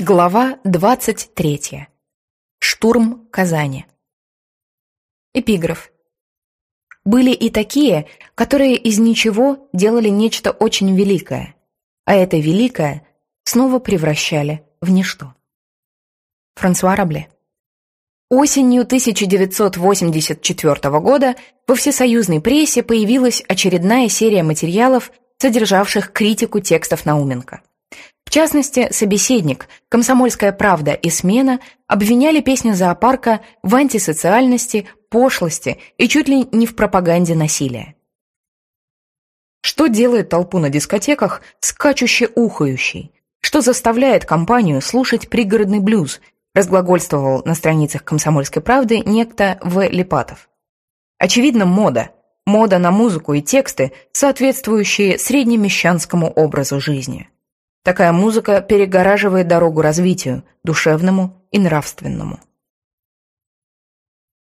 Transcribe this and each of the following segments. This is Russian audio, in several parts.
Глава 23. Штурм Казани. Эпиграф. Были и такие, которые из ничего делали нечто очень великое, а это великое снова превращали в ничто. Франсуа Рабле. Осенью 1984 года во всесоюзной прессе появилась очередная серия материалов, содержавших критику текстов Науменко. Частности, собеседник, комсомольская правда и смена обвиняли песню зоопарка в антисоциальности, пошлости и чуть ли не в пропаганде насилия. Что делает толпу на дискотеках скачуще ухающей? Что заставляет компанию слушать пригородный блюз, разглагольствовал на страницах «Комсомольской правды» некто В. Липатов. Очевидно, мода. Мода на музыку и тексты, соответствующие среднемещанскому образу жизни. Такая музыка перегораживает дорогу развитию, душевному и нравственному.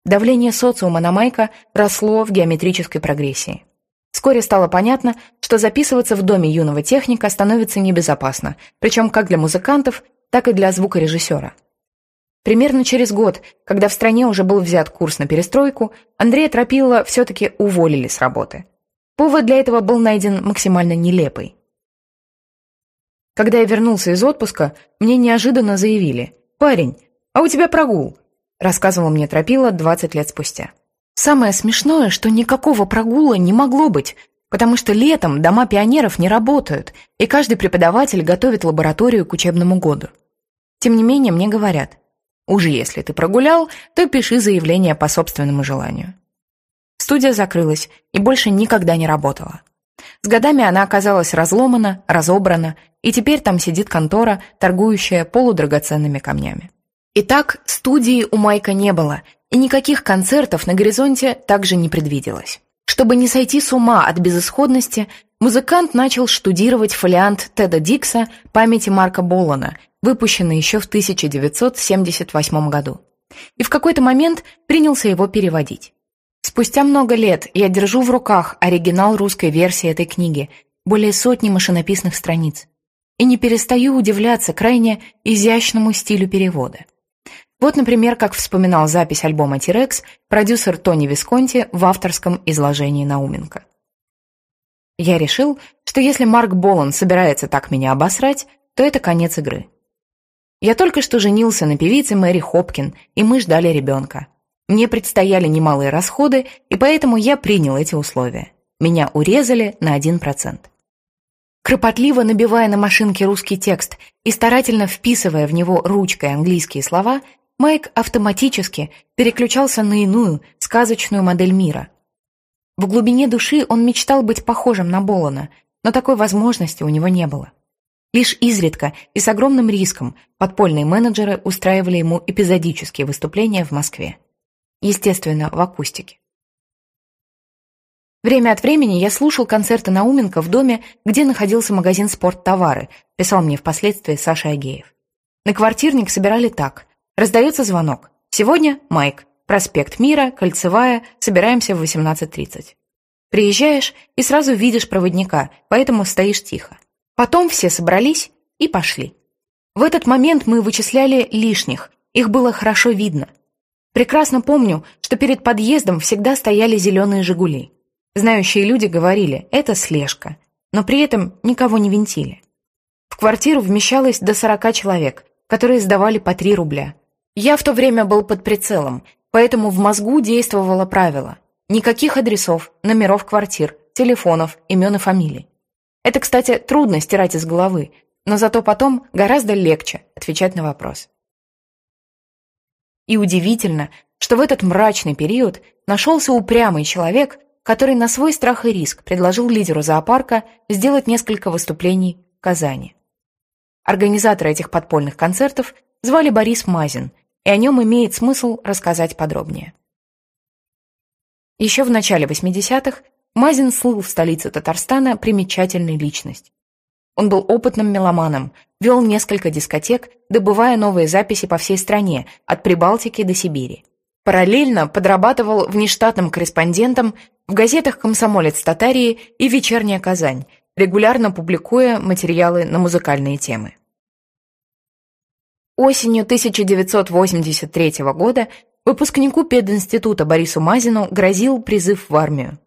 Давление социума на Майка росло в геометрической прогрессии. Вскоре стало понятно, что записываться в доме юного техника становится небезопасно, причем как для музыкантов, так и для звукорежиссера. Примерно через год, когда в стране уже был взят курс на перестройку, Андрея Тропилова все-таки уволили с работы. Повод для этого был найден максимально нелепый. Когда я вернулся из отпуска, мне неожиданно заявили «Парень, а у тебя прогул», рассказывал мне Тропила 20 лет спустя. Самое смешное, что никакого прогула не могло быть, потому что летом дома пионеров не работают, и каждый преподаватель готовит лабораторию к учебному году. Тем не менее, мне говорят, уже если ты прогулял, то пиши заявление по собственному желанию. Студия закрылась и больше никогда не работала. С годами она оказалась разломана, разобрана, и теперь там сидит контора, торгующая полудрагоценными камнями. Итак, студии у Майка не было, и никаких концертов на горизонте также не предвиделось. Чтобы не сойти с ума от безысходности, музыкант начал штудировать фолиант Теда Дикса памяти Марка Боллана, выпущенный еще в 1978 году. И в какой-то момент принялся его переводить. Спустя много лет я держу в руках оригинал русской версии этой книги, более сотни машинописных страниц, и не перестаю удивляться крайне изящному стилю перевода. Вот, например, как вспоминал запись альбома «Тирекс» продюсер Тони Висконти в авторском изложении Науменко. Я решил, что если Марк Болан собирается так меня обосрать, то это конец игры. Я только что женился на певице Мэри Хопкин, и мы ждали ребенка. Мне предстояли немалые расходы, и поэтому я принял эти условия. Меня урезали на 1%. Кропотливо набивая на машинке русский текст и старательно вписывая в него ручкой английские слова, Майк автоматически переключался на иную, сказочную модель мира. В глубине души он мечтал быть похожим на Болана, но такой возможности у него не было. Лишь изредка и с огромным риском подпольные менеджеры устраивали ему эпизодические выступления в Москве естественно, в акустике. Время от времени я слушал концерты Науменко в доме, где находился магазин «Спорттовары», писал мне впоследствии Саша Агеев. На квартирник собирали так. Раздается звонок. Сегодня Майк. Проспект Мира, Кольцевая, собираемся в 18.30. Приезжаешь и сразу видишь проводника, поэтому стоишь тихо. Потом все собрались и пошли. В этот момент мы вычисляли лишних, их было хорошо видно – Прекрасно помню, что перед подъездом всегда стояли зеленые «Жигули». Знающие люди говорили «это слежка», но при этом никого не винтили. В квартиру вмещалось до 40 человек, которые сдавали по 3 рубля. Я в то время был под прицелом, поэтому в мозгу действовало правило. Никаких адресов, номеров квартир, телефонов, имен и фамилий. Это, кстати, трудно стирать из головы, но зато потом гораздо легче отвечать на вопрос. И удивительно, что в этот мрачный период нашелся упрямый человек, который на свой страх и риск предложил лидеру зоопарка сделать несколько выступлений в Казани. Организатора этих подпольных концертов звали Борис Мазин, и о нем имеет смысл рассказать подробнее. Еще в начале 80-х Мазин слыл в столице Татарстана примечательной личность. Он был опытным меломаном, вел несколько дискотек, добывая новые записи по всей стране, от Прибалтики до Сибири. Параллельно подрабатывал внештатным корреспондентом в газетах «Комсомолец Татарии» и «Вечерняя Казань», регулярно публикуя материалы на музыкальные темы. Осенью 1983 года выпускнику пединститута Борису Мазину грозил призыв в армию.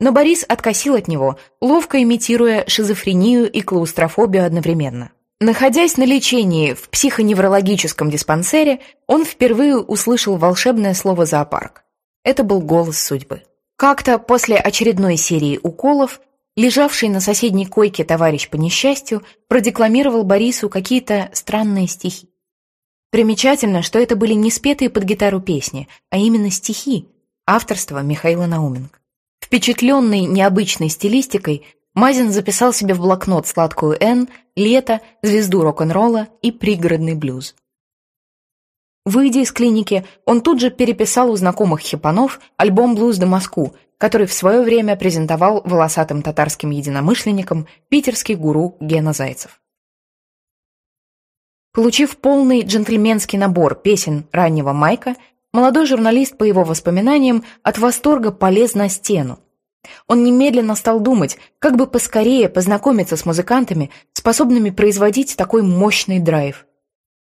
Но Борис откосил от него, ловко имитируя шизофрению и клаустрофобию одновременно. Находясь на лечении в психоневрологическом диспансере, он впервые услышал волшебное слово «зоопарк». Это был голос судьбы. Как-то после очередной серии уколов, лежавший на соседней койке товарищ по несчастью продекламировал Борису какие-то странные стихи. Примечательно, что это были не спетые под гитару песни, а именно стихи, авторства Михаила Науменко. Впечатленный необычной стилистикой, Мазин записал себе в блокнот сладкую «Н», «Лето», «Звезду рок-н-ролла» и «Пригородный блюз». Выйдя из клиники, он тут же переписал у знакомых хипанов альбом «Блюз до Москву», который в свое время презентовал волосатым татарским единомышленникам питерский гуру Гена Зайцев. Получив полный джентльменский набор песен раннего Майка, молодой журналист, по его воспоминаниям, от восторга полез на стену. Он немедленно стал думать, как бы поскорее познакомиться с музыкантами, способными производить такой мощный драйв.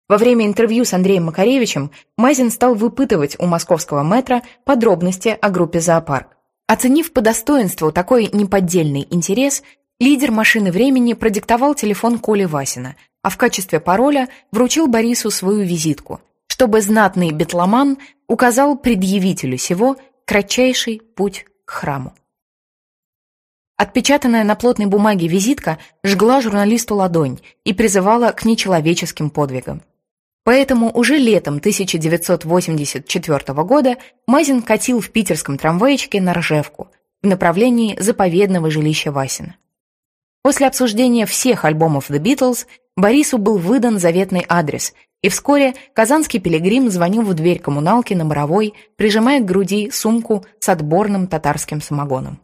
Во время интервью с Андреем Макаревичем Мазин стал выпытывать у московского метра подробности о группе «Зоопарк». Оценив по достоинству такой неподдельный интерес, лидер «Машины времени» продиктовал телефон Коли Васина, а в качестве пароля вручил Борису свою визитку, чтобы знатный бетломан указал предъявителю сего кратчайший путь к храму. Отпечатанная на плотной бумаге визитка жгла журналисту ладонь и призывала к нечеловеческим подвигам. Поэтому уже летом 1984 года Мазин катил в питерском трамвайчике на Ржевку в направлении заповедного жилища Васина. После обсуждения всех альбомов The Beatles Борису был выдан заветный адрес, и вскоре казанский пилигрим звонил в дверь коммуналки на Боровой, прижимая к груди сумку с отборным татарским самогоном.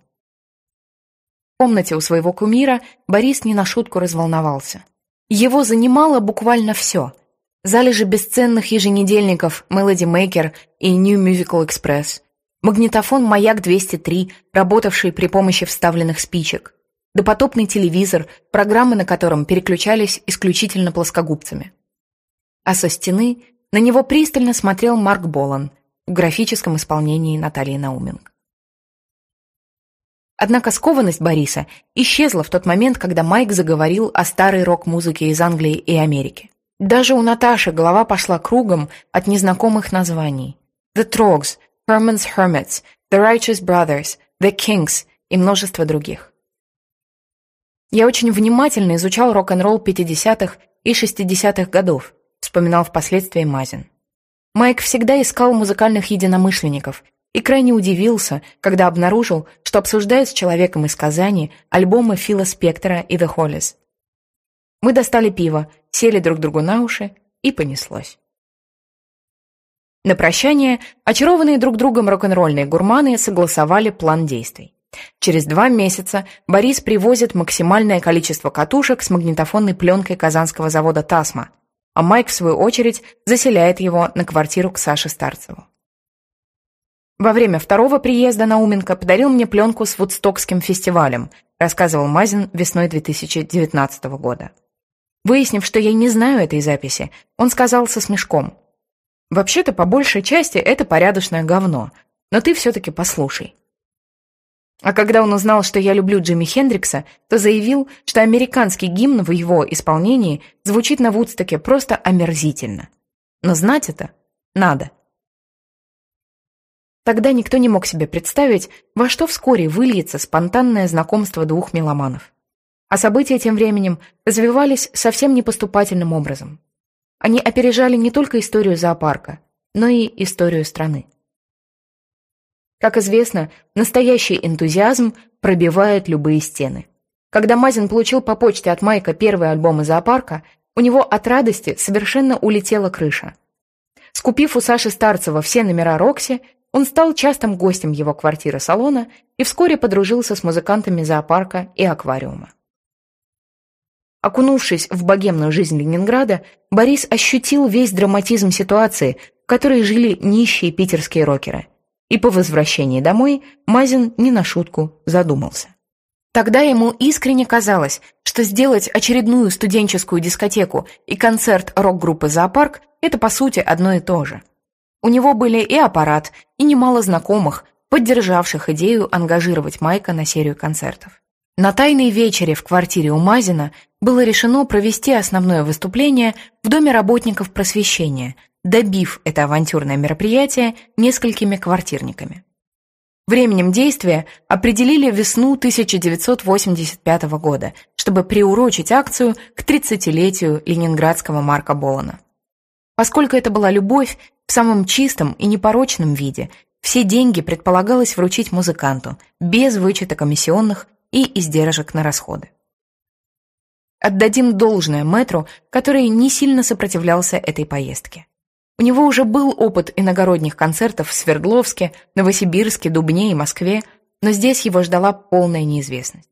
В комнате у своего кумира Борис не на шутку разволновался. Его занимало буквально все – залежи бесценных еженедельников Melody Maker и New Musical Express, магнитофон «Маяк-203», работавший при помощи вставленных спичек, допотопный телевизор, программы на котором переключались исключительно плоскогубцами. А со стены на него пристально смотрел Марк Болан в графическом исполнении Натальи Науменко. Однако скованность Бориса исчезла в тот момент, когда Майк заговорил о старой рок-музыке из Англии и Америки. Даже у Наташи голова пошла кругом от незнакомых названий. The Trogs, Herman's Hermits, The Righteous Brothers, The Kings и множество других. Я очень внимательно изучал рок-н-ролл 50-х и 60-х годов, вспоминал впоследствии Мазин. Майк всегда искал музыкальных единомышленников и крайне удивился, когда обнаружил, что обсуждает с человеком из Казани альбомы Фила Спектора и The Hollies. Мы достали пиво, сели друг другу на уши, и понеслось. На прощание очарованные друг другом рок-н-ролльные гурманы согласовали план действий. Через два месяца Борис привозит максимальное количество катушек с магнитофонной пленкой казанского завода «Тасма», а Майк, в свою очередь, заселяет его на квартиру к Саше Старцеву. Во время второго приезда Науменко подарил мне пленку с Вудстокским фестивалем, рассказывал Мазин весной 2019 года. Выяснив, что я не знаю этой записи, он сказал со смешком. «Вообще-то, по большей части, это порядочное говно, но ты все-таки послушай». А когда он узнал, что я люблю Джимми Хендрикса, то заявил, что американский гимн в его исполнении звучит на Вудстоке просто омерзительно. Но знать это надо. Тогда никто не мог себе представить, во что вскоре выльется спонтанное знакомство двух меломанов. А события тем временем развивались совсем непоступательным образом. Они опережали не только историю зоопарка, но и историю страны. Как известно, настоящий энтузиазм пробивает любые стены. Когда Мазин получил по почте от Майка первый альбом из зоопарка, у него от радости совершенно улетела крыша. Скупив у Саши Старцева все номера Рокси, он стал частым гостем его квартиры-салона и вскоре подружился с музыкантами зоопарка и аквариума. Окунувшись в богемную жизнь Ленинграда, Борис ощутил весь драматизм ситуации, в которой жили нищие питерские рокеры. И по возвращении домой Мазин не на шутку задумался. Тогда ему искренне казалось, что сделать очередную студенческую дискотеку и концерт рок-группы «Зоопарк» — это, по сути, одно и то же. У него были и аппарат, и немало знакомых, поддержавших идею ангажировать Майка на серию концертов. На тайной вечере в квартире у Мазина было решено провести основное выступление в Доме работников просвещения, добив это авантюрное мероприятие несколькими квартирниками. Временем действия определили весну 1985 года, чтобы приурочить акцию к 30-летию ленинградского Марка Болана. Поскольку это была любовь в самом чистом и непорочном виде, все деньги предполагалось вручить музыканту, без вычета комиссионных и издержек на расходы. Отдадим должное мэтру, который не сильно сопротивлялся этой поездке. У него уже был опыт иногородних концертов в Свердловске, Новосибирске, Дубне и Москве, но здесь его ждала полная неизвестность.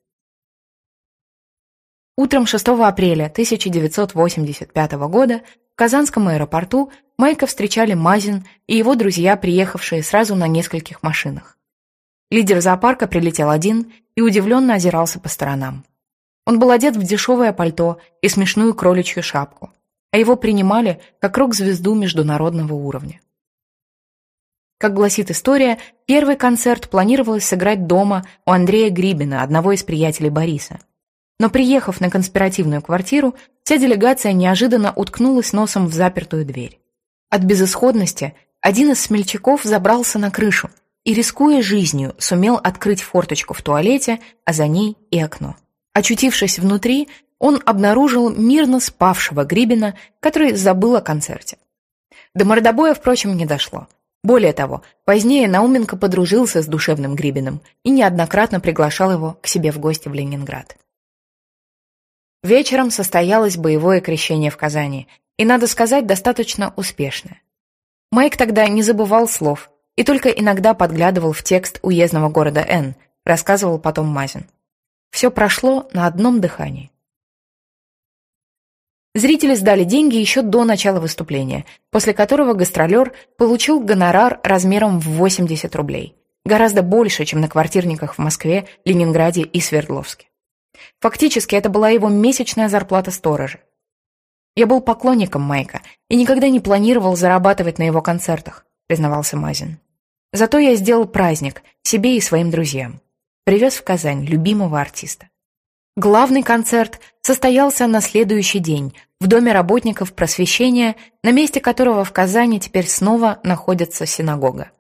Утром 6 апреля 1985 года в Казанском аэропорту Майка встречали Мазин и его друзья, приехавшие сразу на нескольких машинах. Лидер зоопарка прилетел один и удивленно озирался по сторонам. Он был одет в дешевое пальто и смешную кроличью шапку а его принимали как рок-звезду международного уровня. Как гласит история, первый концерт планировалось сыграть дома у Андрея Грибина, одного из приятелей Бориса. Но приехав на конспиративную квартиру, вся делегация неожиданно уткнулась носом в запертую дверь. От безысходности один из смельчаков забрался на крышу и, рискуя жизнью, сумел открыть форточку в туалете, а за ней и окно. Очутившись внутри, он обнаружил мирно спавшего Грибина, который забыл о концерте. До мордобоя, впрочем, не дошло. Более того, позднее Науменко подружился с душевным Грибиным и неоднократно приглашал его к себе в гости в Ленинград. Вечером состоялось боевое крещение в Казани, и, надо сказать, достаточно успешное. Майк тогда не забывал слов и только иногда подглядывал в текст уездного города Н, рассказывал потом Мазин. Все прошло на одном дыхании. Зрители сдали деньги еще до начала выступления, после которого гастролер получил гонорар размером в 80 рублей. Гораздо больше, чем на квартирниках в Москве, Ленинграде и Свердловске. Фактически это была его месячная зарплата сторожа. «Я был поклонником Майка и никогда не планировал зарабатывать на его концертах», признавался Мазин. «Зато я сделал праздник себе и своим друзьям. Привез в Казань любимого артиста. Главный концерт состоялся на следующий день в Доме работников просвещения, на месте которого в Казани теперь снова находится синагога.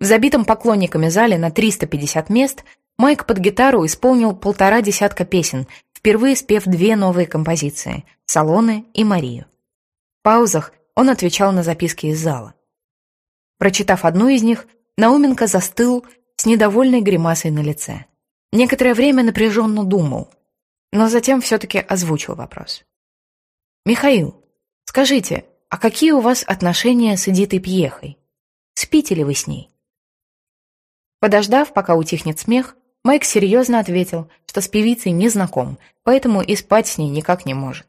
В забитом поклонниками зале на 350 мест Майк под гитару исполнил полтора десятка песен, впервые спев две новые композиции «Салоны» и «Марию». В паузах он отвечал на записки из зала. Прочитав одну из них, Науменко застыл с недовольной гримасой на лице. Некоторое время напряженно думал – но затем все-таки озвучил вопрос. «Михаил, скажите, а какие у вас отношения с Эдитой Пьехой? Спите ли вы с ней?» Подождав, пока утихнет смех, Майк серьезно ответил, что с певицей не знаком, поэтому и спать с ней никак не может.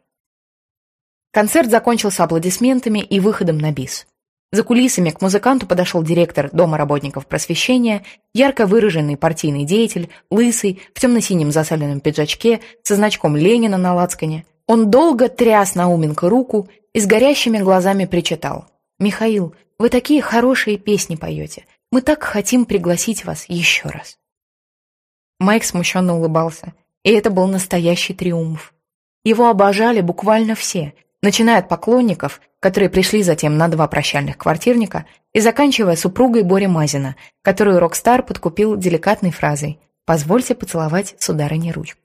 Концерт закончился аплодисментами и выходом на бис. За кулисами к музыканту подошел директор Дома работников просвещения, ярко выраженный партийный деятель, лысый, в темно-синем засаленном пиджачке, со значком Ленина на лацкане. Он долго тряс Науменко руку и с горящими глазами причитал. «Михаил, вы такие хорошие песни поете. Мы так хотим пригласить вас еще раз». Майк смущенно улыбался, и это был настоящий триумф. Его обожали буквально все – начиная от поклонников, которые пришли затем на два прощальных квартирника, и заканчивая супругой Бори Мазина, которую Рокстар подкупил деликатной фразой «Позвольте поцеловать сударыне ручку».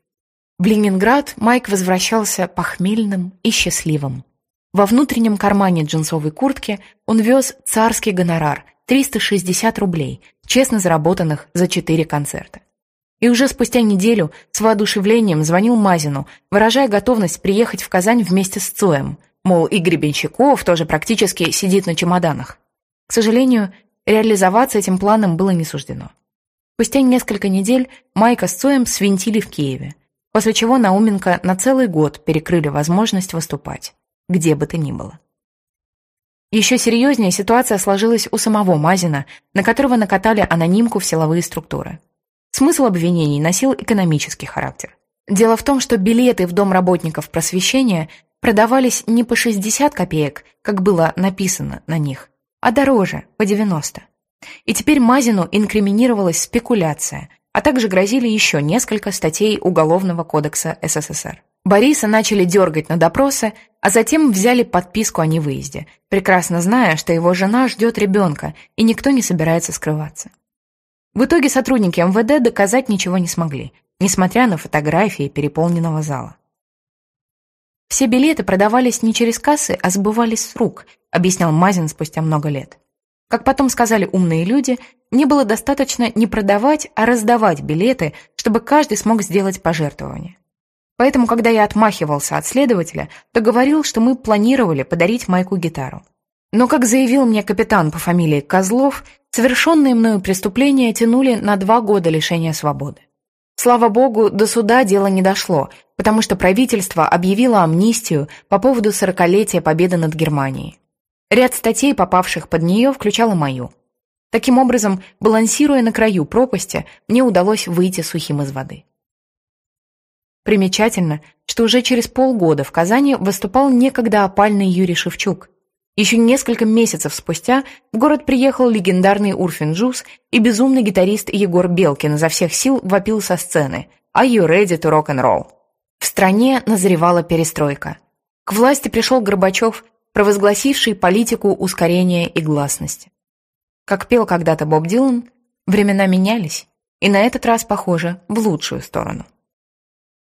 В Ленинград Майк возвращался похмельным и счастливым. Во внутреннем кармане джинсовой куртки он вез царский гонорар – 360 рублей, честно заработанных за четыре концерта. И уже спустя неделю с воодушевлением звонил Мазину, выражая готовность приехать в Казань вместе с Цоем. Мол, и Гребенщиков тоже практически сидит на чемоданах. К сожалению, реализоваться этим планом было не суждено. Спустя несколько недель Майка с Цоем свинтили в Киеве, после чего Науменко на целый год перекрыли возможность выступать, где бы то ни было. Еще серьезнее ситуация сложилась у самого Мазина, на которого накатали анонимку в силовые структуры. Смысл обвинений носил экономический характер. Дело в том, что билеты в Дом работников просвещения продавались не по 60 копеек, как было написано на них, а дороже, по 90. И теперь Мазину инкриминировалась спекуляция, а также грозили еще несколько статей Уголовного кодекса СССР. Бориса начали дергать на допросы, а затем взяли подписку о невыезде, прекрасно зная, что его жена ждет ребенка, и никто не собирается скрываться. В итоге сотрудники МВД доказать ничего не смогли, несмотря на фотографии переполненного зала. «Все билеты продавались не через кассы, а сбывались с рук», объяснял Мазин спустя много лет. Как потом сказали умные люди, мне было достаточно не продавать, а раздавать билеты, чтобы каждый смог сделать пожертвование. Поэтому, когда я отмахивался от следователя, то говорил, что мы планировали подарить Майку гитару. Но, как заявил мне капитан по фамилии Козлов, совершенные мною преступления тянули на два года лишения свободы. Слава богу, до суда дело не дошло, потому что правительство объявило амнистию по поводу сорокалетия победы над Германией. Ряд статей, попавших под нее, включала мою. Таким образом, балансируя на краю пропасти, мне удалось выйти сухим из воды. Примечательно, что уже через полгода в Казани выступал некогда опальный Юрий Шевчук. Еще несколько месяцев спустя в город приехал легендарный Урфин Джуз и безумный гитарист Егор Белкин изо всех сил вопил со сцены «Are you ready to rock and roll?». В стране назревала перестройка. К власти пришел Горбачев, провозгласивший политику ускорения и гласности. Как пел когда-то Боб Дилан, времена менялись, и на этот раз, похоже, в лучшую сторону.